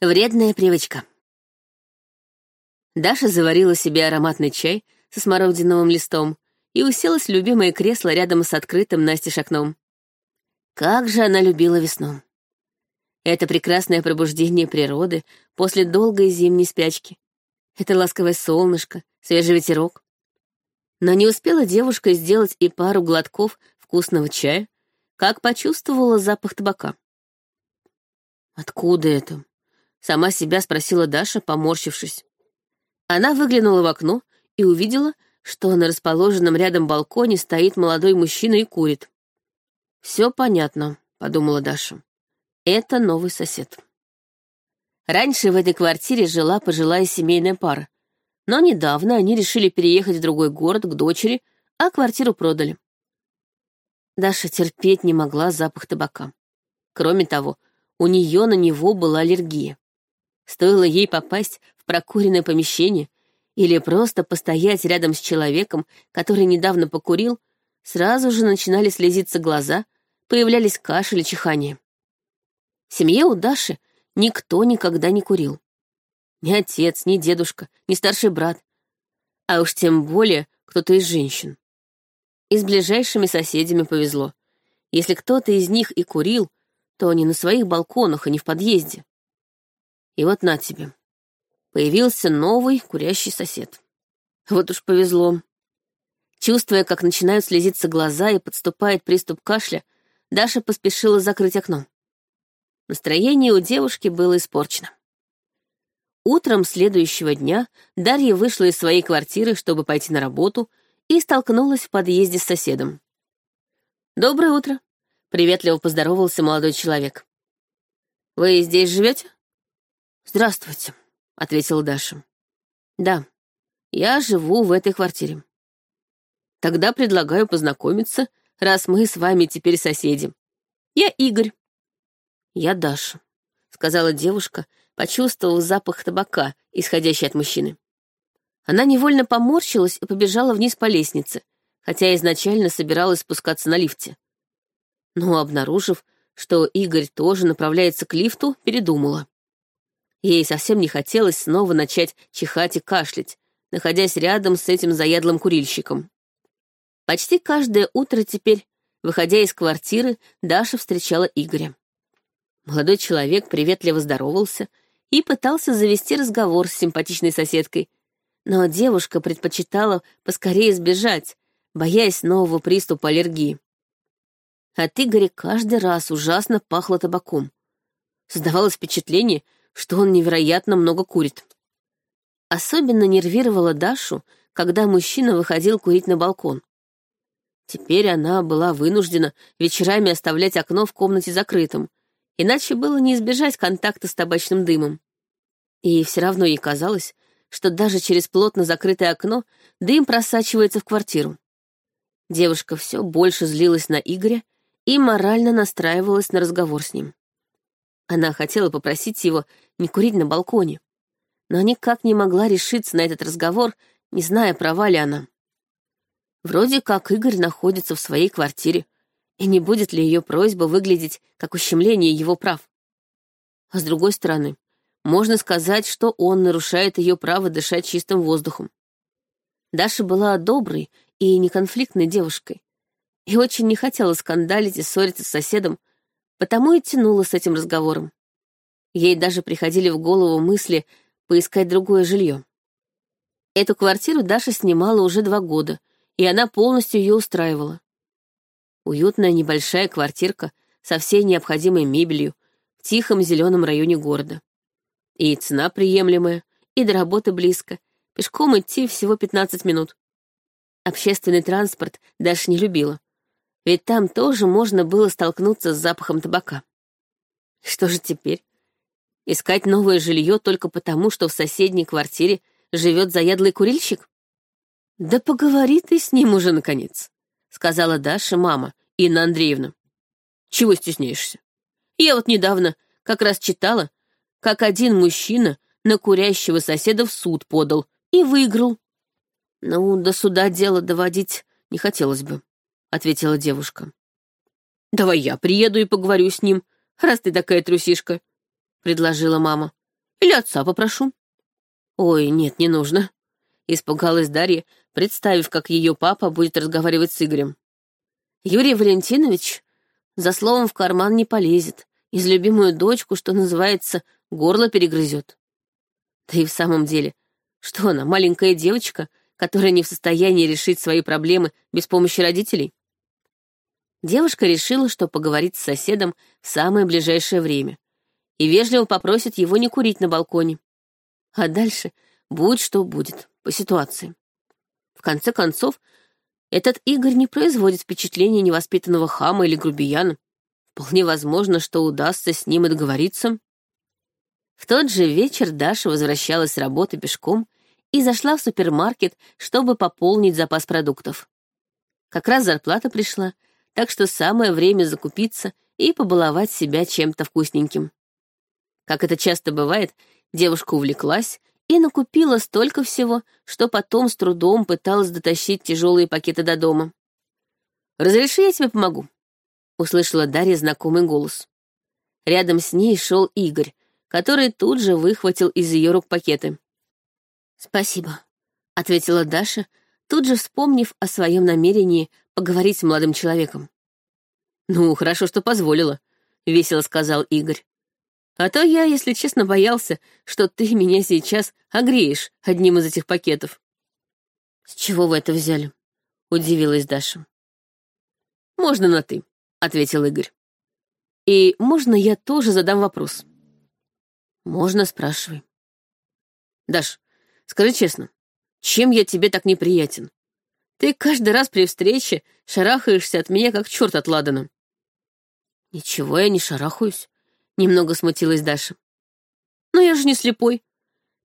Вредная привычка. Даша заварила себе ароматный чай со смородиновым листом и уселась в любимое кресло рядом с открытым настежь окном. Как же она любила весну. Это прекрасное пробуждение природы после долгой зимней спячки. Это ласковое солнышко, свежий ветерок. Но не успела девушка сделать и пару глотков вкусного чая, как почувствовала запах табака. «Откуда это?» — сама себя спросила Даша, поморщившись. Она выглянула в окно и увидела, что на расположенном рядом балконе стоит молодой мужчина и курит. «Все понятно», — подумала Даша. Это новый сосед. Раньше в этой квартире жила пожилая семейная пара, но недавно они решили переехать в другой город к дочери, а квартиру продали. Даша терпеть не могла запах табака. Кроме того, у нее на него была аллергия. Стоило ей попасть в прокуренное помещение или просто постоять рядом с человеком, который недавно покурил, сразу же начинали слезиться глаза, появлялись кашель и чихание. В семье у Даши никто никогда не курил. Ни отец, ни дедушка, ни старший брат. А уж тем более кто-то из женщин. И с ближайшими соседями повезло. Если кто-то из них и курил, то не на своих балконах и не в подъезде. И вот на тебе. Появился новый курящий сосед. Вот уж повезло. Чувствуя, как начинают слезиться глаза и подступает приступ кашля, Даша поспешила закрыть окно. Настроение у девушки было испорчено. Утром следующего дня Дарья вышла из своей квартиры, чтобы пойти на работу, и столкнулась в подъезде с соседом. «Доброе утро», — приветливо поздоровался молодой человек. «Вы здесь живете?» «Здравствуйте», — ответила Даша. «Да, я живу в этой квартире». «Тогда предлагаю познакомиться, раз мы с вами теперь соседи. Я Игорь, «Я Даша», — сказала девушка, почувствовав запах табака, исходящий от мужчины. Она невольно поморщилась и побежала вниз по лестнице, хотя изначально собиралась спускаться на лифте. Но, обнаружив, что Игорь тоже направляется к лифту, передумала. Ей совсем не хотелось снова начать чихать и кашлять, находясь рядом с этим заядлым курильщиком. Почти каждое утро теперь, выходя из квартиры, Даша встречала Игоря. Молодой человек приветливо здоровался и пытался завести разговор с симпатичной соседкой, но девушка предпочитала поскорее сбежать, боясь нового приступа аллергии. От Игоря каждый раз ужасно пахло табаком. Создавалось впечатление, что он невероятно много курит. Особенно нервировала Дашу, когда мужчина выходил курить на балкон. Теперь она была вынуждена вечерами оставлять окно в комнате закрытым, иначе было не избежать контакта с табачным дымом. И все равно ей казалось, что даже через плотно закрытое окно дым просачивается в квартиру. Девушка все больше злилась на Игоря и морально настраивалась на разговор с ним. Она хотела попросить его не курить на балконе, но никак не могла решиться на этот разговор, не зная, права ли она. Вроде как Игорь находится в своей квартире, и не будет ли ее просьба выглядеть как ущемление его прав? А с другой стороны, можно сказать, что он нарушает ее право дышать чистым воздухом. Даша была доброй и неконфликтной девушкой, и очень не хотела скандалить и ссориться с соседом, потому и тянула с этим разговором. Ей даже приходили в голову мысли поискать другое жилье. Эту квартиру Даша снимала уже два года, и она полностью ее устраивала. Уютная небольшая квартирка со всей необходимой мебелью в тихом зеленом районе города. И цена приемлемая, и до работы близко. Пешком идти всего 15 минут. Общественный транспорт Даша не любила, ведь там тоже можно было столкнуться с запахом табака. Что же теперь? Искать новое жилье только потому, что в соседней квартире живет заядлый курильщик? Да поговори ты с ним уже, наконец сказала Даша мама, Инна Андреевна. Чего стесняешься? Я вот недавно как раз читала, как один мужчина на курящего соседа в суд подал и выиграл. Ну, до суда дело доводить не хотелось бы, ответила девушка. Давай я приеду и поговорю с ним, раз ты такая трусишка, предложила мама. Или отца попрошу». «Ой, нет, не нужно», — испугалась Дарья, представив, как ее папа будет разговаривать с Игорем. «Юрий Валентинович за словом в карман не полезет, из любимую дочку, что называется, горло перегрызет. Да и в самом деле, что она, маленькая девочка, которая не в состоянии решить свои проблемы без помощи родителей? Девушка решила, что поговорит с соседом в самое ближайшее время и вежливо попросит его не курить на балконе. А дальше будет что будет, по ситуации. В конце концов, этот Игорь не производит впечатления невоспитанного хама или грубияна. Вполне возможно, что удастся с ним и договориться. В тот же вечер Даша возвращалась с работы пешком и зашла в супермаркет, чтобы пополнить запас продуктов. Как раз зарплата пришла, так что самое время закупиться и побаловать себя чем-то вкусненьким. Как это часто бывает, девушка увлеклась и накупила столько всего, что потом с трудом пыталась дотащить тяжелые пакеты до дома. «Разреши, я тебе помогу», — услышала Дарья знакомый голос. Рядом с ней шел Игорь, который тут же выхватил из ее рук пакеты. «Спасибо», — ответила Даша, тут же вспомнив о своем намерении поговорить с молодым человеком. «Ну, хорошо, что позволила», — весело сказал Игорь. А то я, если честно, боялся, что ты меня сейчас огреешь одним из этих пакетов. С чего вы это взяли? Удивилась Даша. Можно на «ты», — ответил Игорь. И можно я тоже задам вопрос? Можно, спрашивай. Даш, скажи честно, чем я тебе так неприятен? Ты каждый раз при встрече шарахаешься от меня, как черт от Ладана. Ничего я не шарахаюсь. Немного смутилась Даша. Но я же не слепой.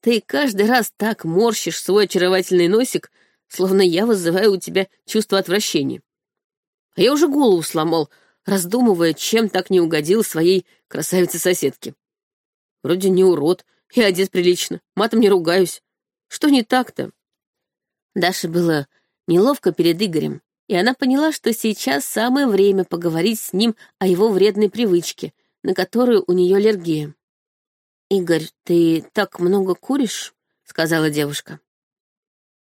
Ты каждый раз так морщишь свой очаровательный носик, словно я вызываю у тебя чувство отвращения. А я уже голову сломал, раздумывая, чем так не угодил своей красавице-соседке. Вроде не урод, и одет прилично, матом не ругаюсь. Что не так-то? Даше было неловко перед Игорем, и она поняла, что сейчас самое время поговорить с ним о его вредной привычке — на которую у нее аллергия. «Игорь, ты так много куришь?» — сказала девушка.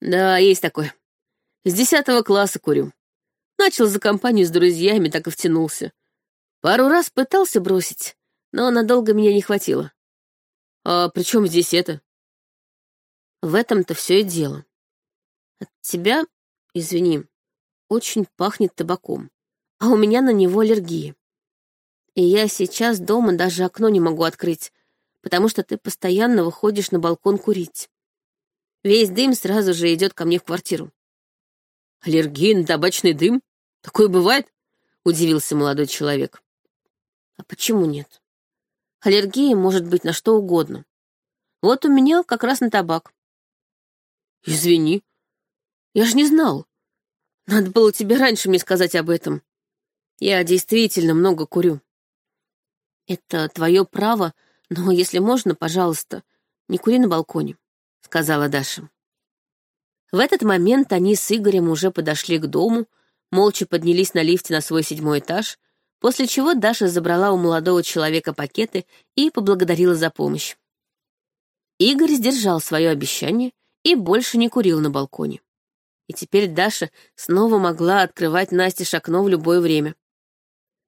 «Да, есть такое. С десятого класса курю. Начал за компанию с друзьями, так и втянулся. Пару раз пытался бросить, но надолго меня не хватило. А при чем здесь это?» В этом-то все и дело. От тебя, извини, очень пахнет табаком, а у меня на него аллергия. И я сейчас дома даже окно не могу открыть, потому что ты постоянно выходишь на балкон курить. Весь дым сразу же идет ко мне в квартиру. Аллергия на табачный дым? Такое бывает? Удивился молодой человек. А почему нет? Аллергия может быть на что угодно. Вот у меня как раз на табак. Извини. Я же не знал. Надо было тебе раньше мне сказать об этом. Я действительно много курю. «Это твое право, но если можно, пожалуйста, не кури на балконе», — сказала Даша. В этот момент они с Игорем уже подошли к дому, молча поднялись на лифте на свой седьмой этаж, после чего Даша забрала у молодого человека пакеты и поблагодарила за помощь. Игорь сдержал свое обещание и больше не курил на балконе. И теперь Даша снова могла открывать Насте окно в любое время.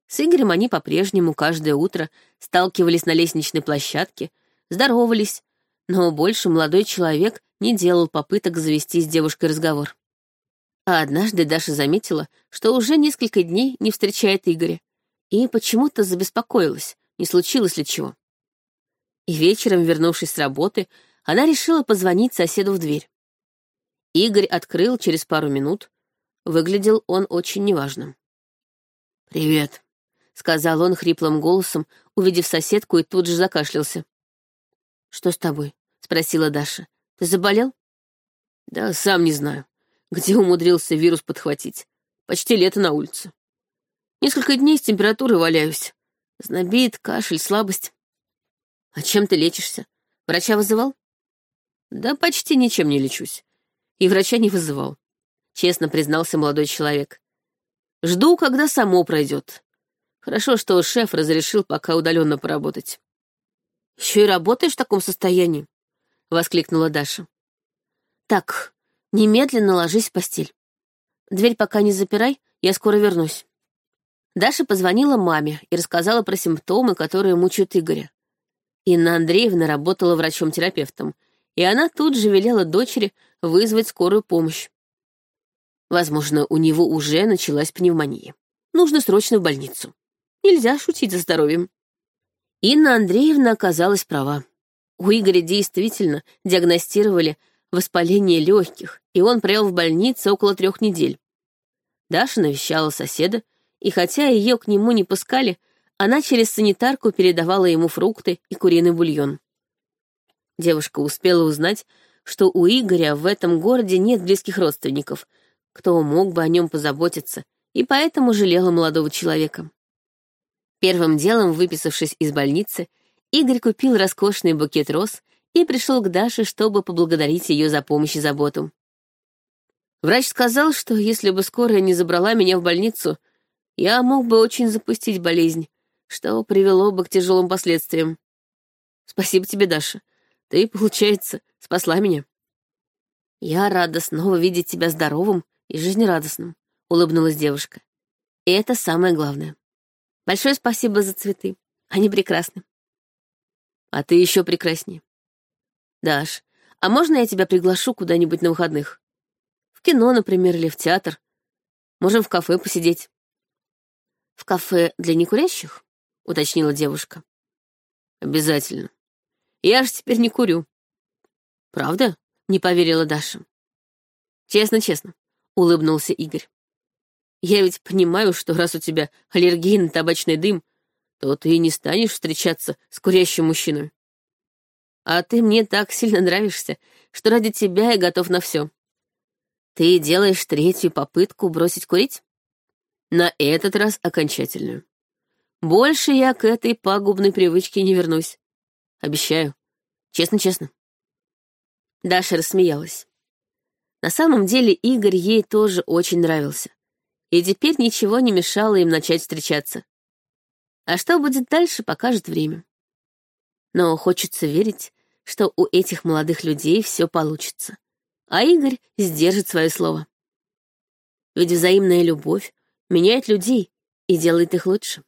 С Игорем они по-прежнему каждое утро сталкивались на лестничной площадке, здоровались, но больше молодой человек не делал попыток завести с девушкой разговор. А однажды Даша заметила, что уже несколько дней не встречает Игоря, и почему-то забеспокоилась, не случилось ли чего. И вечером, вернувшись с работы, она решила позвонить соседу в дверь. Игорь открыл через пару минут. Выглядел он очень неважным. «Привет», — сказал он хриплым голосом, увидев соседку, и тут же закашлялся. «Что с тобой?» — спросила Даша. «Ты заболел?» «Да сам не знаю. Где умудрился вирус подхватить? Почти лето на улице. Несколько дней с температурой валяюсь. Знобит, кашель, слабость. А чем ты лечишься? Врача вызывал? Да почти ничем не лечусь. И врача не вызывал. Честно признался молодой человек. Жду, когда само пройдет. Хорошо, что шеф разрешил пока удаленно поработать. Еще и работаешь в таком состоянии?» — воскликнула Даша. «Так, немедленно ложись в постель. Дверь пока не запирай, я скоро вернусь». Даша позвонила маме и рассказала про симптомы, которые мучают Игоря. Инна Андреевна работала врачом-терапевтом, и она тут же велела дочери вызвать скорую помощь. Возможно, у него уже началась пневмония. Нужно срочно в больницу. Нельзя шутить за здоровьем. Инна Андреевна оказалась права. У Игоря действительно диагностировали воспаление легких, и он провел в больнице около трех недель. Даша навещала соседа, и хотя ее к нему не пускали, она через санитарку передавала ему фрукты и куриный бульон. Девушка успела узнать, что у Игоря в этом городе нет близких родственников, кто мог бы о нем позаботиться, и поэтому жалела молодого человека. Первым делом, выписавшись из больницы, Игорь купил роскошный букет роз и пришел к Даше, чтобы поблагодарить ее за помощь и заботу. Врач сказал, что если бы скорая не забрала меня в больницу, я мог бы очень запустить болезнь, что привело бы к тяжелым последствиям. Спасибо тебе, Даша. Ты, получается, спасла меня. Я рада снова видеть тебя здоровым и жизнерадостным, улыбнулась девушка. И это самое главное. Большое спасибо за цветы. Они прекрасны. А ты еще прекраснее. Даш, а можно я тебя приглашу куда-нибудь на выходных? В кино, например, или в театр. Можем в кафе посидеть. В кафе для некурящих? — уточнила девушка. «Обязательно. Я же теперь не курю». «Правда?» — не поверила Даша. «Честно-честно», — улыбнулся Игорь. «Я ведь понимаю, что раз у тебя аллергия на табачный дым, то ты и не станешь встречаться с курящим мужчиной. А ты мне так сильно нравишься, что ради тебя я готов на все. Ты делаешь третью попытку бросить курить? На этот раз окончательную. Больше я к этой пагубной привычке не вернусь. Обещаю. Честно-честно. Даша рассмеялась. На самом деле Игорь ей тоже очень нравился. И теперь ничего не мешало им начать встречаться. А что будет дальше, покажет время. Но хочется верить, что у этих молодых людей все получится. А Игорь сдержит свое слово. Ведь взаимная любовь меняет людей и делает их лучше.